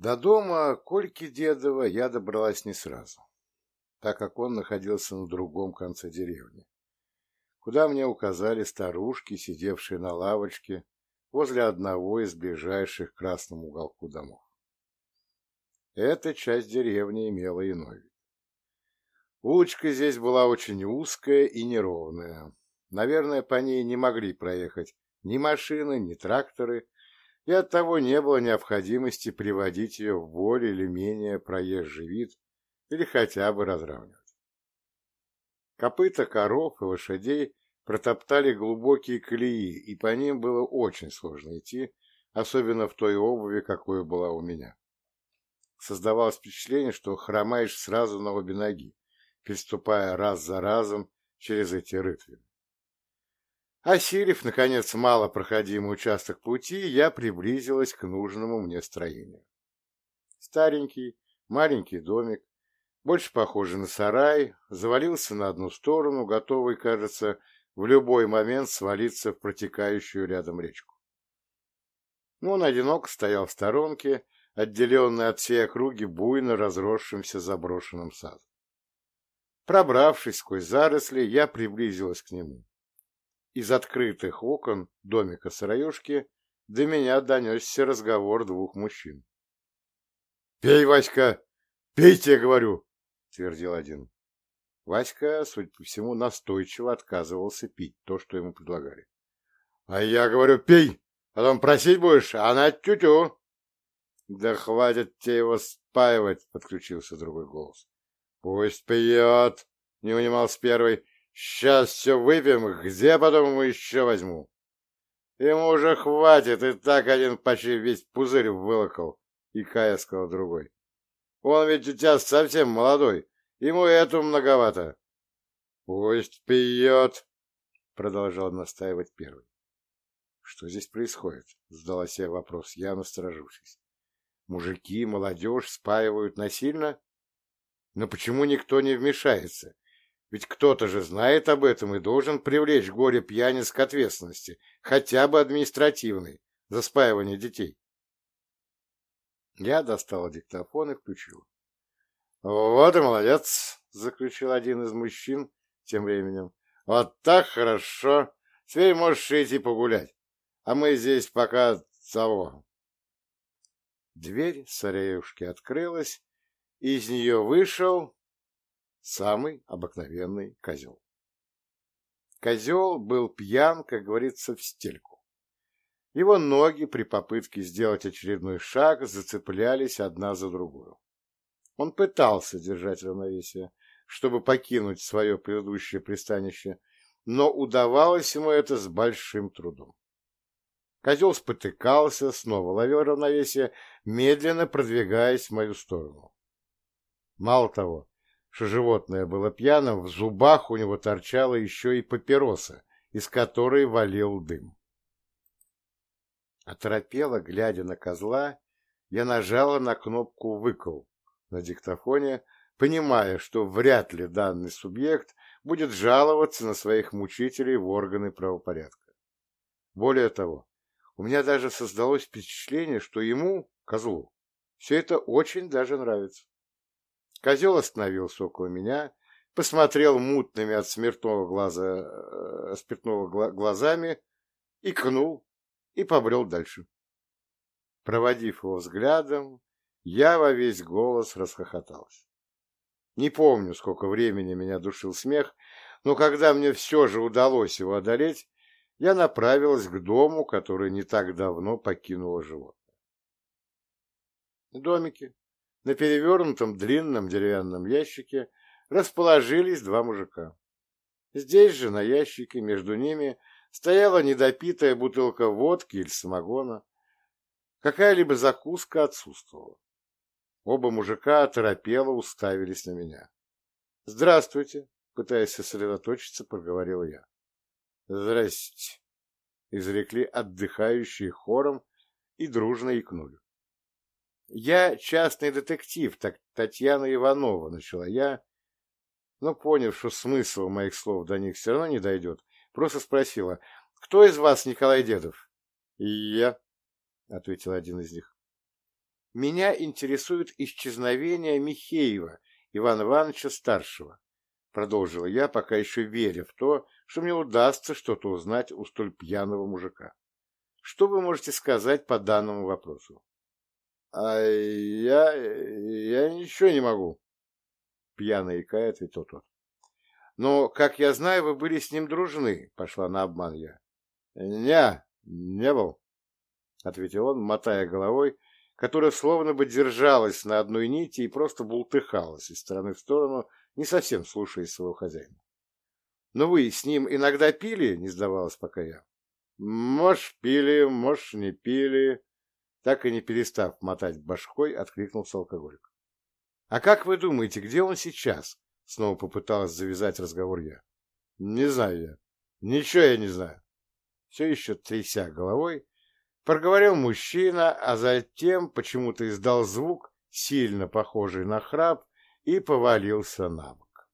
До дома Кольки Дедова я добралась не сразу, так как он находился на другом конце деревни, куда мне указали старушки, сидевшие на лавочке возле одного из ближайших к красному уголку домов. Эта часть деревни имела иной вид. Улочка здесь была очень узкая и неровная. Наверное, по ней не могли проехать ни машины, ни тракторы, и оттого не было необходимости приводить ее в более или менее проезжий вид или хотя бы разравнивать. Копыта коров и лошадей протоптали глубокие колеи, и по ним было очень сложно идти, особенно в той обуви, какой была у меня. Создавалось впечатление, что хромаешь сразу на обе ноги, переступая раз за разом через эти рытвины. Осилив, наконец, малопроходимый участок пути, я приблизилась к нужному мне строению. Старенький, маленький домик, больше похожий на сарай, завалился на одну сторону, готовый, кажется, в любой момент свалиться в протекающую рядом речку. Он одиноко стоял в сторонке, отделенный от всей округи буйно разросшимся заброшенным садом. Пробравшись сквозь заросли, я приблизилась к нему. Из открытых окон домика сыроежки до меня донесся разговор двух мужчин. — Пей, Васька! Пейте, говорю! — твердил один. Васька, судя по всему, настойчиво отказывался пить то, что ему предлагали. — А я говорю, пей, а потом просить будешь, а она тю-тю. — Да хватит тебе его спаивать, — подключился другой голос. — Пусть пьет, — не унимался первый. Сейчас все выпьем, где потом еще возьму? Ему уже хватит, и так один почти весь пузырь вылокал, и Кая сказал другой. Он ведь у тебя совсем молодой, ему эту многовато. Пусть пьет, продолжал настаивать первый. Что здесь происходит? Задала себе вопрос, я насторожившись. Мужики, молодежь спаивают насильно? Но почему никто не вмешается? Ведь кто-то же знает об этом и должен привлечь горе пьяниц к ответственности, хотя бы административной, за спаивание детей. Я достал диктофон и включил. «Вот и молодец!» — заключил один из мужчин тем временем. «Вот так хорошо! Теперь можешь идти погулять, а мы здесь пока того». Дверь сареюшки открылась, из нее вышел Самый обыкновенный козел. Козел был пьян, как говорится, в стельку. Его ноги при попытке сделать очередной шаг зацеплялись одна за другую. Он пытался держать равновесие, чтобы покинуть свое предыдущее пристанище, но удавалось ему это с большим трудом. Козел спотыкался, снова ловил равновесие, медленно продвигаясь в мою сторону. Мало того, что животное было пьяным, в зубах у него торчала еще и папироса, из которой валил дым. Оторопела, глядя на козла, я нажала на кнопку «выкол» на диктофоне, понимая, что вряд ли данный субъект будет жаловаться на своих мучителей в органы правопорядка. Более того, у меня даже создалось впечатление, что ему, козлу, все это очень даже нравится. Козел остановился около меня, посмотрел мутными от смертного глаза, э, спиртного гла глазами, икнул и побрел дальше. Проводив его взглядом, я во весь голос расхохотался. Не помню, сколько времени меня душил смех, но когда мне все же удалось его одолеть, я направилась к дому, который не так давно покинуло животное. Домики, на перевернутом длинном деревянном ящике расположились два мужика. Здесь же, на ящике, между ними, стояла недопитая бутылка водки или самогона. Какая-либо закуска отсутствовала. Оба мужика оторопело уставились на меня. — Здравствуйте, — пытаясь сосредоточиться, проговорил я. — Здрасте, — изрекли отдыхающие хором и дружно икнули. Я частный детектив, так Татьяна Иванова, начала я, но, поняв, что смысл моих слов до них все равно не дойдет, просто спросила, кто из вас Николай Дедов? Я, ответил один из них. Меня интересует исчезновение Михеева Ивана Ивановича Старшего, продолжила я, пока еще веря в то, что мне удастся что-то узнать у столь пьяного мужика. Что вы можете сказать по данному вопросу? — А я... я ничего не могу, — пьяно икая ответил тот. — Но, как я знаю, вы были с ним дружны, — пошла на обман я. — Не, не был, — ответил он, мотая головой, которая словно бы держалась на одной нити и просто бултыхалась из стороны в сторону, не совсем слушаясь своего хозяина. — Но вы с ним иногда пили? — не сдавалась пока я. — Может, пили, может, не пили. Так и не перестав мотать башкой, откликнулся алкоголик. — А как вы думаете, где он сейчас? — снова попыталась завязать разговор я. — Не знаю я. Ничего я не знаю. Все еще тряся головой, проговорил мужчина, а затем почему-то издал звук, сильно похожий на храп, и повалился на бок.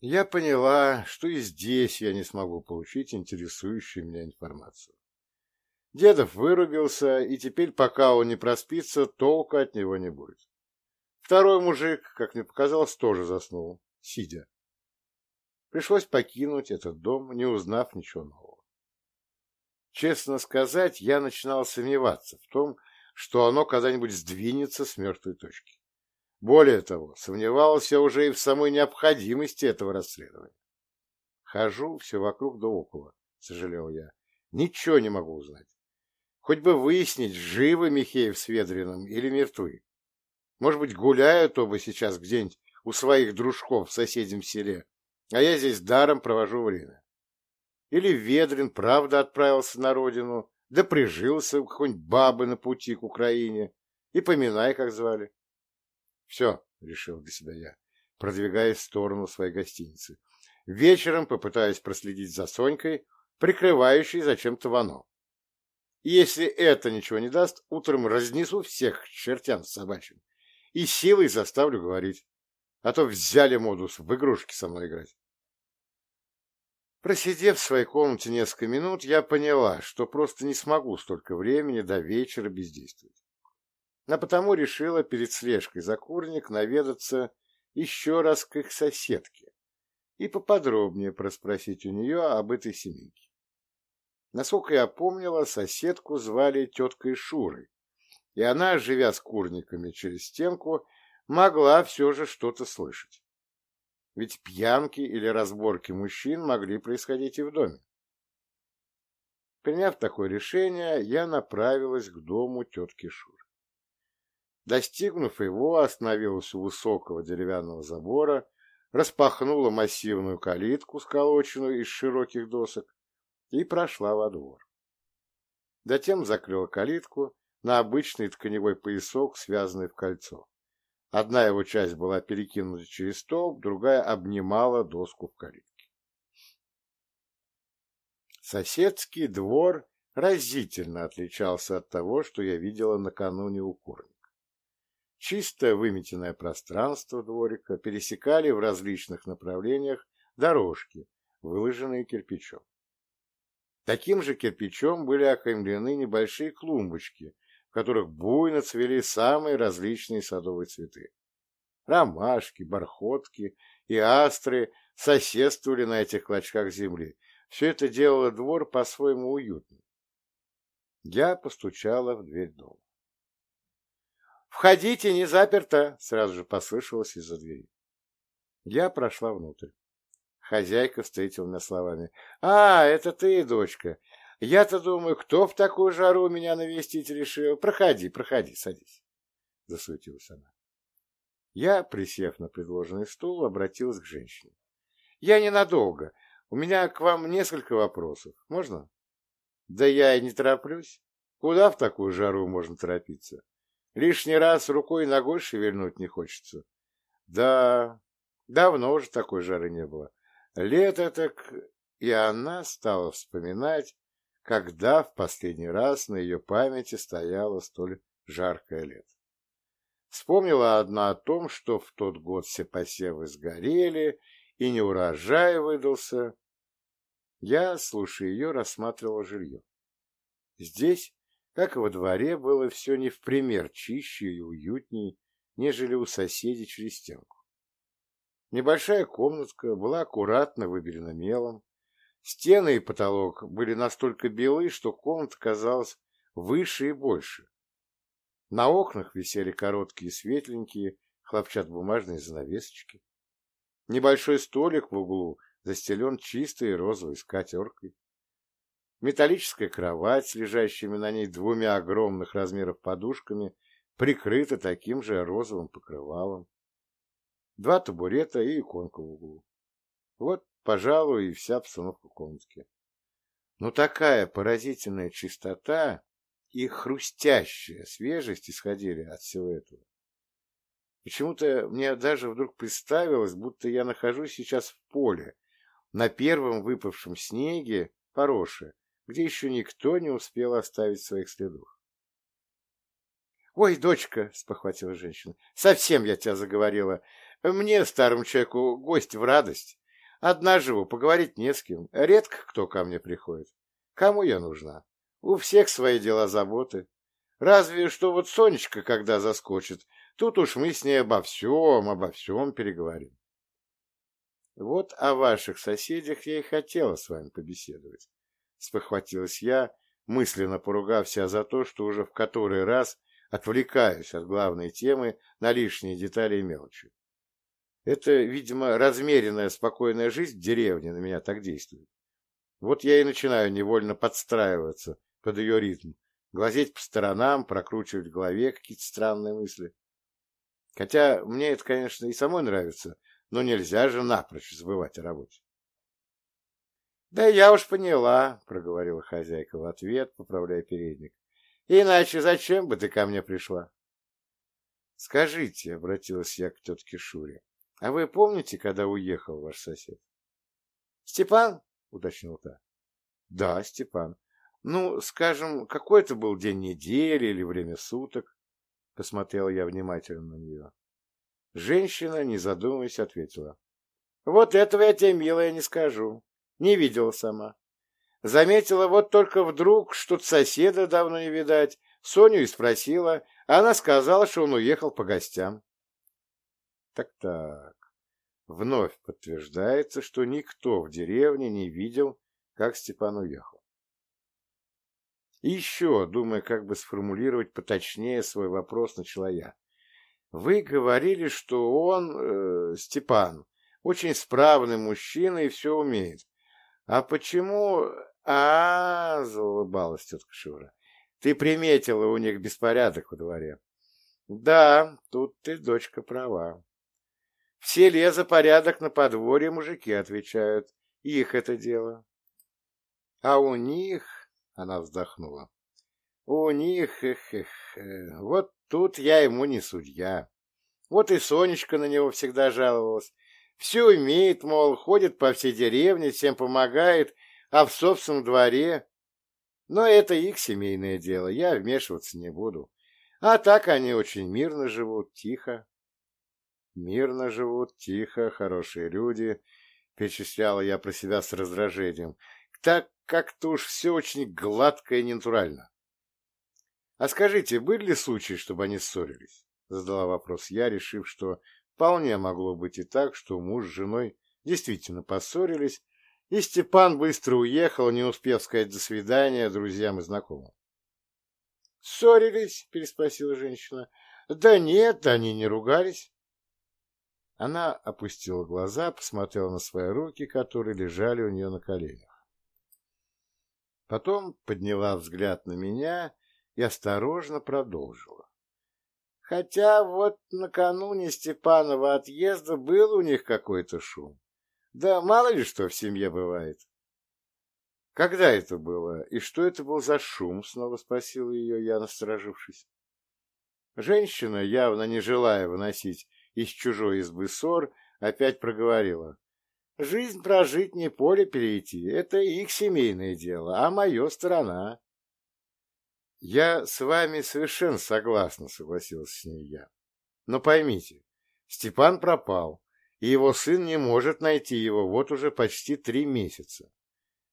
Я поняла, что и здесь я не смогу получить интересующую меня информацию. Дедов вырубился, и теперь, пока он не проспится, толка от него не будет. Второй мужик, как мне показалось, тоже заснул, сидя. Пришлось покинуть этот дом, не узнав ничего нового. Честно сказать, я начинал сомневаться в том, что оно когда-нибудь сдвинется с мертвой точки. Более того, сомневался уже и в самой необходимости этого расследования. Хожу все вокруг да около, сожалел я. Ничего не могу узнать. Хоть бы выяснить, живы Михеев с Ведриным или мертвы. Может быть, гуляют оба сейчас где-нибудь у своих дружков в соседнем селе, а я здесь даром провожу время. Или Ведрин правда отправился на родину, да прижился у какой-нибудь бабы на пути к Украине, и поминай, как звали. Все, решил для себя я, продвигаясь в сторону своей гостиницы. Вечером попытаюсь проследить за Сонькой, прикрывающей зачем-то Вано. Если это ничего не даст, утром разнесу всех чертям собачьим и силой заставлю говорить. А то взяли модус в игрушки со мной играть. Просидев в своей комнате несколько минут, я поняла, что просто не смогу столько времени до вечера бездействовать. А потому решила перед слежкой за курник наведаться еще раз к их соседке и поподробнее проспросить у нее об этой семейке. Насколько я помнила, соседку звали теткой Шурой, и она, живя с курниками через стенку, могла все же что-то слышать. Ведь пьянки или разборки мужчин могли происходить и в доме. Приняв такое решение, я направилась к дому тетки Шуры. Достигнув его, остановилась у высокого деревянного забора, распахнула массивную калитку, сколоченную из широких досок, и прошла во двор. Затем закрыла калитку на обычный тканевой поясок, связанный в кольцо. Одна его часть была перекинута через столб, другая обнимала доску в калитке. Соседский двор разительно отличался от того, что я видела накануне у курника. Чистое выметенное пространство дворика пересекали в различных направлениях дорожки, выложенные кирпичом. Таким же кирпичом были окаймлены небольшие клумбочки, в которых буйно цвели самые различные садовые цветы. Ромашки, бархотки и астры соседствовали на этих клочках земли. Все это делало двор по-своему уютным. Я постучала в дверь дома. «Входите, не заперто!» — сразу же послышалось из-за двери. Я прошла внутрь. Хозяйка встретила меня словами. «А, это ты, дочка. Я-то думаю, кто в такую жару меня навестить решил? Проходи, проходи, садись». Засуетилась она. Я, присев на предложенный стул, обратилась к женщине. «Я ненадолго. У меня к вам несколько вопросов. Можно?» «Да я и не тороплюсь. Куда в такую жару можно торопиться? Лишний раз рукой и ногой шевельнуть не хочется. Да, давно уже такой жары не было. Лето так... И она стала вспоминать, когда в последний раз на ее памяти стояло столь жаркое лето. Вспомнила одна о том, что в тот год все посевы сгорели, и неурожай выдался. Я, слушая ее, рассматривала жилье. Здесь, как и во дворе, было все не в пример чище и уютней, нежели у соседей через стенку. Небольшая комнатка была аккуратно выбелена мелом. Стены и потолок были настолько белы, что комната казалась выше и больше. На окнах висели короткие светленькие хлопчатобумажные занавесочки. Небольшой столик в углу застелен чистой розовой скатеркой. Металлическая кровать с лежащими на ней двумя огромных размеров подушками прикрыта таким же розовым покрывалом. Два табурета и иконка в углу. Вот, пожалуй, и вся обстановка комнатки. Но такая поразительная чистота и хрустящая свежесть исходили от всего этого. Почему-то мне даже вдруг представилось, будто я нахожусь сейчас в поле, на первом выпавшем снеге, пороше, где еще никто не успел оставить своих следов. — Ой, дочка, — спохватила женщина, — совсем я тебя заговорила. Мне, старому человеку, гость в радость. Одна живу, поговорить не с кем. Редко кто ко мне приходит. Кому я нужна? У всех свои дела заботы. Разве что вот Сонечка, когда заскочит, тут уж мы с ней обо всем, обо всем переговорим. Вот о ваших соседях я и хотела с вами побеседовать. Спохватилась я, мысленно поругав себя за то, что уже в который раз отвлекаюсь от главной темы на лишние детали и мелочи. Это, видимо, размеренная спокойная жизнь в деревне на меня так действует. Вот я и начинаю невольно подстраиваться под ее ритм, глазеть по сторонам, прокручивать в голове какие-то странные мысли. Хотя мне это, конечно, и самой нравится, но нельзя же напрочь забывать о работе. — Да я уж поняла, — проговорила хозяйка в ответ, поправляя передник. — Иначе зачем бы ты ко мне пришла? — Скажите, — обратилась я к тетке Шуре, — а вы помните, когда уехал ваш сосед? — Степан? — уточнил та. — Да, Степан. Ну, скажем, какой это был день недели или время суток? Посмотрел я внимательно на нее. Женщина, не задумываясь, ответила. Вот этого я тебе, милая, не скажу. Не видела сама. Заметила вот только вдруг, что соседа давно не видать. Соню и спросила. Она сказала, что он уехал по гостям. Так-так. Вновь подтверждается, что никто в деревне не видел, как Степан уехал. И еще, думая, как бы сформулировать поточнее свой вопрос, начала я. Вы говорили, что он, э, Степан, очень справный мужчина и все умеет. А почему... А, -а, -а заулыбалась тетка Шура. Ты приметила у них беспорядок во дворе. Да, тут ты, дочка, права. В селе за порядок на подворье мужики отвечают. Их это дело. А у них, она вздохнула, у них, эх, эх, э, вот тут я ему не судья. Вот и Сонечка на него всегда жаловалась. Все умеет, мол, ходит по всей деревне, всем помогает, а в собственном дворе... Но это их семейное дело, я вмешиваться не буду. А так они очень мирно живут, тихо. Мирно живут, тихо, хорошие люди, перечисляла я про себя с раздражением. Так как-то уж все очень гладко и ненатурально. А скажите, были ли случаи, чтобы они ссорились? Задала вопрос я, решив, что вполне могло быть и так, что муж с женой действительно поссорились, и Степан быстро уехал, не успев сказать «до свидания» друзьям и знакомым. «Ссорились?» — переспросила женщина. «Да нет, они не ругались». Она опустила глаза, посмотрела на свои руки, которые лежали у нее на коленях. Потом подняла взгляд на меня и осторожно продолжила. Хотя вот накануне Степанова отъезда был у них какой-то шум. Да мало ли что в семье бывает. Когда это было? И что это был за шум? Снова спросила ее я, насторожившись. Женщина, явно не желая выносить из чужой избы ссор, опять проговорила. Жизнь прожить не поле перейти, это их семейное дело, а мое сторона. Я с вами совершенно согласна, согласилась с ней я. Но поймите, Степан пропал, и его сын не может найти его вот уже почти три месяца.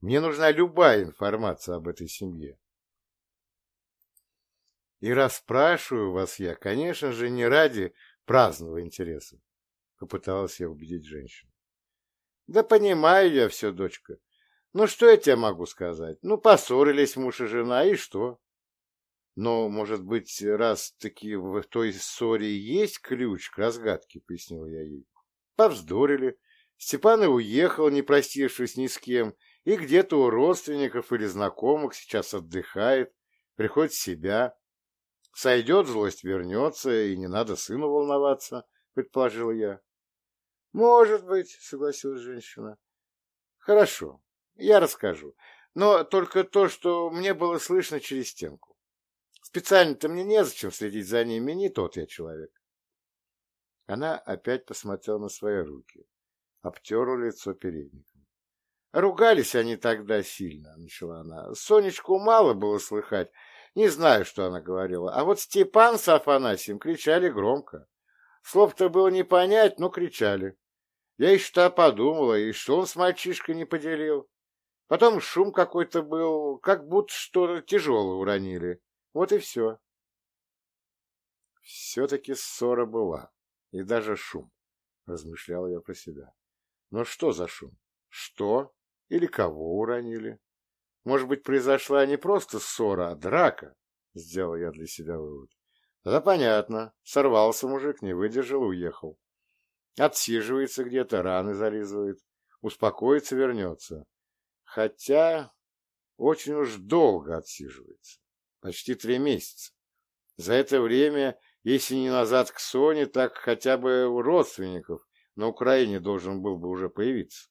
Мне нужна любая информация об этой семье. И расспрашиваю вас я, конечно же, не ради праздного интереса, попыталась я убедить женщину. Да понимаю я все, дочка. Ну, что я тебе могу сказать? Ну, поссорились муж и жена, и что? Но, может быть, раз-таки в той ссоре есть ключ к разгадке, пояснил я ей. Повздорили. Степан и уехал, не простившись ни с кем, и где-то у родственников или знакомых сейчас отдыхает, приходит в себя. Сойдет, злость вернется, и не надо сыну волноваться, предположил я. Может быть, согласилась женщина. Хорошо, я расскажу. Но только то, что мне было слышно через стенку. Специально-то мне незачем следить за ними, не тот я человек. Она опять посмотрела на свои руки, обтерла лицо передником. Ругались они тогда сильно, начала она. Сонечку мало было слыхать, не знаю, что она говорила. А вот Степан с Афанасием кричали громко. Слов-то было не понять, но кричали. Я еще-то подумала, и что он с мальчишкой не поделил. Потом шум какой-то был, как будто что-то тяжелое уронили. Вот и все. Все-таки ссора была, и даже шум, размышлял я про себя. Но что за шум? Что или кого уронили? Может быть, произошла не просто ссора, а драка? Сделал я для себя вывод. Да понятно. Сорвался мужик, не выдержал уехал. Отсиживается где-то, раны зализывает. Успокоится, вернется. Хотя очень уж долго отсиживается. Почти три месяца. За это время, если не назад к Соне, так хотя бы у родственников на Украине должен был бы уже появиться.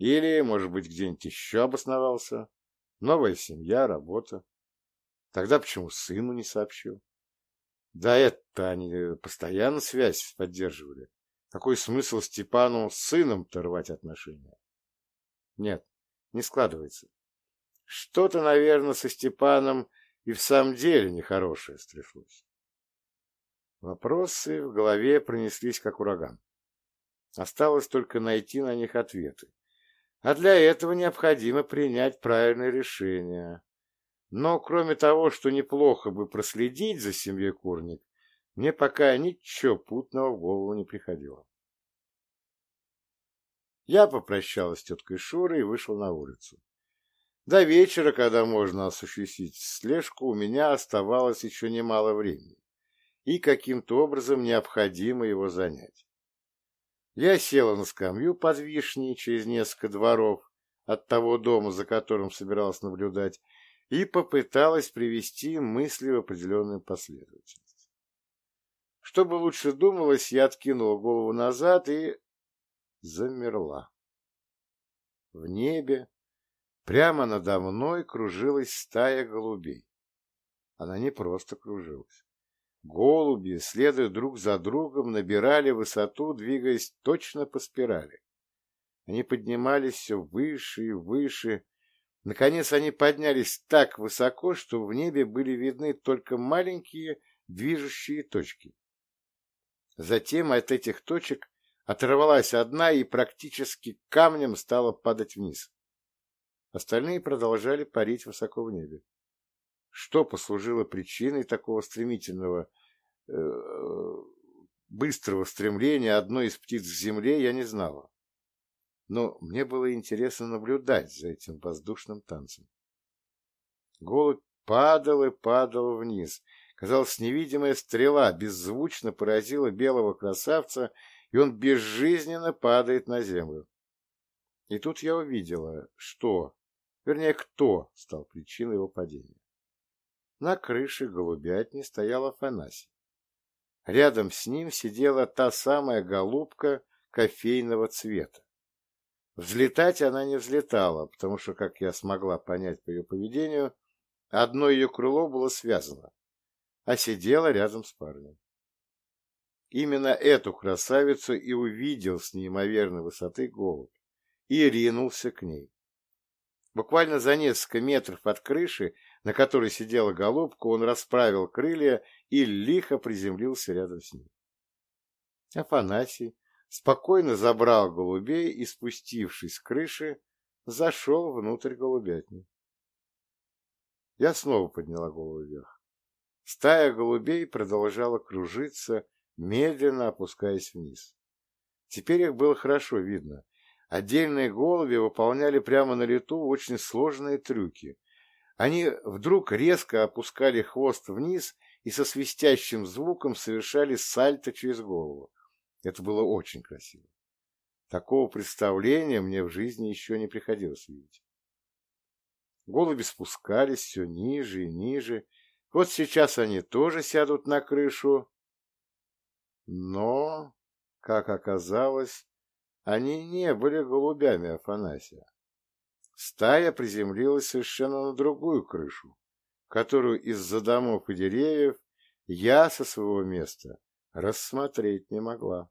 Или, может быть, где-нибудь еще обосновался. Новая семья, работа. Тогда почему сыну не сообщил? Да это они постоянно связь поддерживали. Какой смысл Степану с сыном-то рвать отношения? Нет, не складывается. Что-то, наверное, со Степаном и в самом деле нехорошее стряслось. Вопросы в голове пронеслись, как ураган. Осталось только найти на них ответы. А для этого необходимо принять правильное решение. Но кроме того, что неплохо бы проследить за семьей Курник, мне пока ничего путного в голову не приходило. Я попрощалась с теткой Шурой и вышел на улицу. До вечера, когда можно осуществить слежку, у меня оставалось еще немало времени, и каким-то образом необходимо его занять. Я села на скамью под вишней через несколько дворов от того дома, за которым собиралась наблюдать, и попыталась привести мысли в определенную последовательность. Чтобы лучше думалось, я откинула голову назад и замерла. В небе Прямо надо мной кружилась стая голубей. Она не просто кружилась. Голуби, следуя друг за другом, набирали высоту, двигаясь точно по спирали. Они поднимались все выше и выше. Наконец они поднялись так высоко, что в небе были видны только маленькие движущие точки. Затем от этих точек оторвалась одна и практически камнем стала падать вниз. Остальные продолжали парить высоко в небе. Что послужило причиной такого стремительного, э, быстрого стремления одной из птиц к земле, я не знала. Но мне было интересно наблюдать за этим воздушным танцем. Голубь падал и падал вниз. Казалось, невидимая стрела беззвучно поразила белого красавца, и он безжизненно падает на землю. И тут я увидела, что Вернее, кто стал причиной его падения. На крыше голубятни стоял Афанасий. Рядом с ним сидела та самая голубка кофейного цвета. Взлетать она не взлетала, потому что, как я смогла понять по ее поведению, одно ее крыло было связано, а сидела рядом с парнем. Именно эту красавицу и увидел с неимоверной высоты голубь и ринулся к ней. Буквально за несколько метров от крыши, на которой сидела голубка, он расправил крылья и лихо приземлился рядом с ним. Афанасий спокойно забрал голубей и, спустившись с крыши, зашел внутрь голубятни. Я снова подняла голову вверх. Стая голубей продолжала кружиться, медленно опускаясь вниз. Теперь их было хорошо видно. Отдельные голуби выполняли прямо на лету очень сложные трюки. Они вдруг резко опускали хвост вниз и со свистящим звуком совершали сальто через голову. Это было очень красиво. Такого представления мне в жизни еще не приходилось видеть. Голуби спускались все ниже и ниже. Вот сейчас они тоже сядут на крышу. Но, как оказалось, они не были голубями Афанасия. Стая приземлилась совершенно на другую крышу, которую из-за домов и деревьев я со своего места рассмотреть не могла.